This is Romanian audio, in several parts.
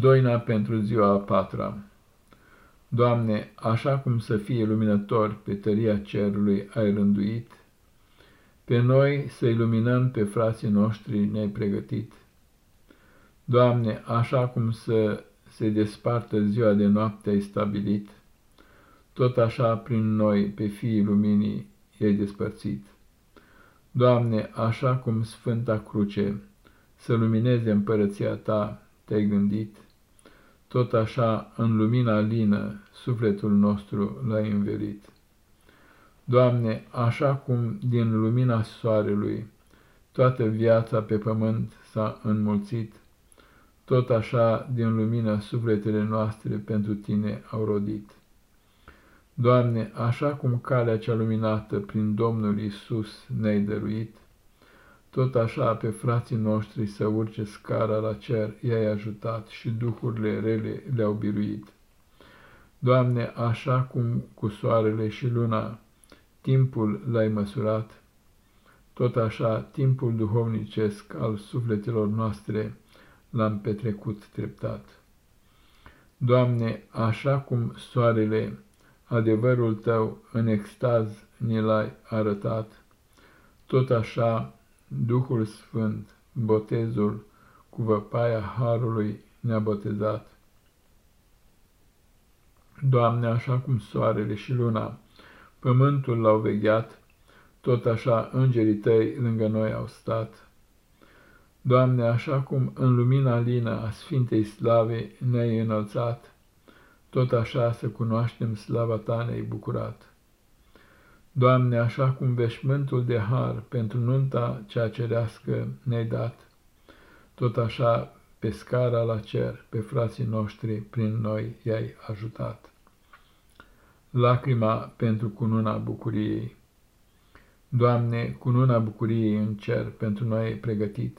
Doina pentru ziua a patra Doamne, așa cum să fie luminător pe tăria cerului ai rânduit, pe noi să iluminăm pe frații noștri ne-ai pregătit. Doamne, așa cum să se despartă ziua de noapte ai stabilit, tot așa prin noi pe fiii luminii i-ai despărțit. Doamne, așa cum Sfânta Cruce să lumineze împărăția Ta, te-ai gândit, tot așa în lumina lină sufletul nostru l-ai învelit. Doamne, așa cum din lumina soarelui toată viața pe pământ s-a înmulțit, tot așa din lumina sufletele noastre pentru Tine au rodit. Doamne, așa cum calea cea luminată prin Domnul Isus ne-ai dăruit, tot așa pe frații noștri să urce scara la cer i-ai ajutat și duhurile rele le-au biruit. Doamne, așa cum cu soarele și luna timpul l-ai măsurat, tot așa timpul duhovnicesc al sufletelor noastre l-am petrecut treptat. Doamne, așa cum soarele adevărul Tău în extaz ni l-ai arătat, tot așa Duhul Sfânt, botezul cu văpaia Harului ne-a botezat. Doamne, așa cum soarele și luna pământul l-au vegheat, tot așa îngerii Tăi lângă noi au stat. Doamne, așa cum în lumina lină a Sfintei Slave ne-ai înălțat, tot așa să cunoaștem slava Ta ne-ai bucurat. Doamne, așa cum veșmântul de har pentru nunta cea cerească ne-ai dat, tot așa pe scara la cer, pe frații noștri, prin noi i-ai ajutat. Lacrima pentru cununa bucuriei Doamne, cununa bucuriei în cer pentru noi ai pregătit,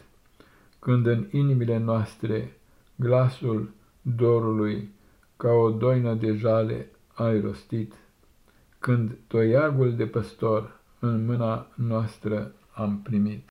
când în inimile noastre glasul dorului ca o doină de jale ai rostit, când toiagul de păstor în mâna noastră am primit.